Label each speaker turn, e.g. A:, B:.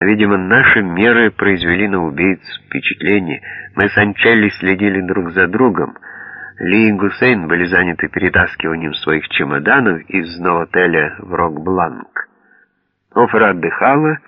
A: Видимо, наши меры произвели на убийц впечатление. Мы с Анчелли следили друг за другом. Ли и Гусейн были заняты перетаскиванием своих чемоданов из новотеля в Рок-Бланк. Офра отдыхала,